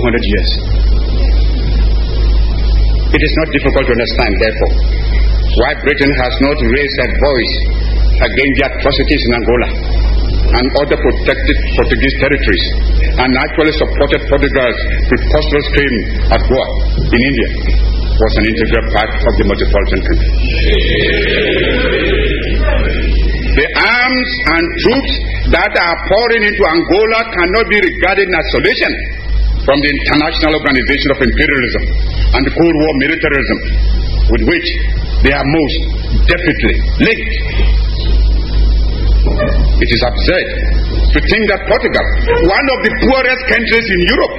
200 years. It is not difficult to understand, therefore, why Britain has not raised her voice against the atrocities in Angola and other protected Portuguese territories and actually supported Portugal's preposterous claim at Goa in India was an integral part of the metropolitan country. The arms and troops that are pouring into Angola cannot be regarded in isolation from the international organization of imperialism and the Cold War militarism with which they are most definitely linked. It is absurd to think that Portugal, one of the poorest countries in Europe,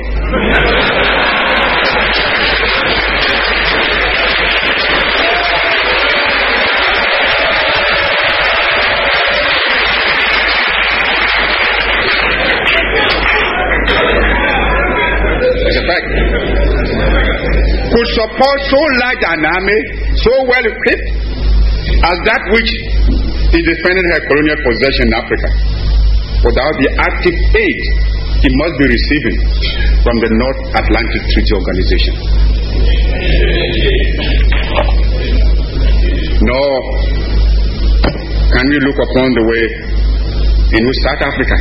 Could support so large an army, so well equipped, as that which is defending her colonial possession in Africa, without the active aid it must be receiving from the North Atlantic Treaty Organization. Nor can we look upon the way in which South Africa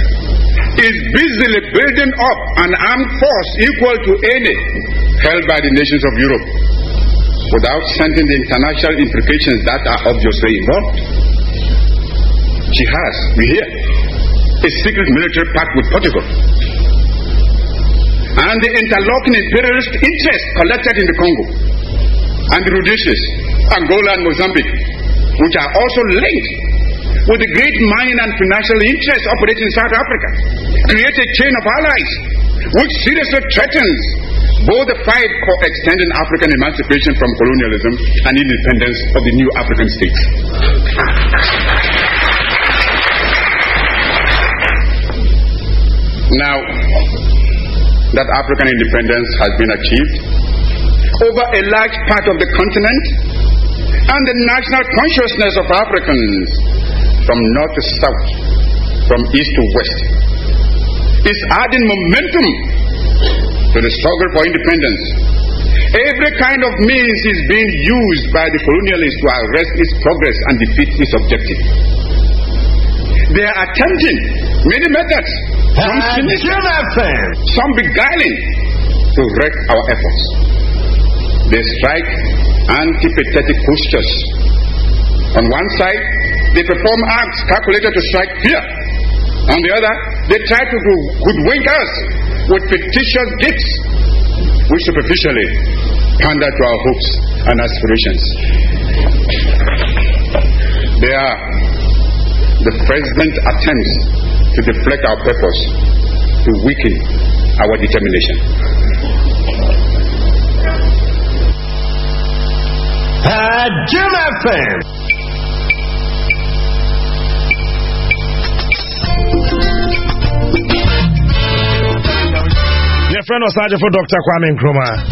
is busily building up an armed force equal to any held by the nations of Europe without sending the international implications that are obviously involved. She has, we hear, a secret military pact with Portugal. And the interlocking imperialist interests collected in the Congo and the Rhodesias, Angola and Mozambique, which are also linked with the great mining and financial interests operating in South Africa, create a chain of allies which seriously threatens both the fight for extending African emancipation from colonialism and independence of the new African states. Now that African independence has been achieved over a large part of the continent, and the national consciousness of Africans from north to south, from east to west, is adding momentum to the struggle for independence. Every kind of means is being used by the colonialists to arrest its progress and defeat its objective. They are attempting many methods, some sinister, some beguiling, to wreck our efforts. They strike antipathetic postures. On one side, they perform acts calculated to strike fear. On the other, they try to do hoodwink us with fictitious gifts, which superficially pander to our hopes and aspirations. They are the president's attempts to deflect our purpose, to weaken our determination. Uh, FM. Friend was Sergeant for Dr. Kwame Nkrumah.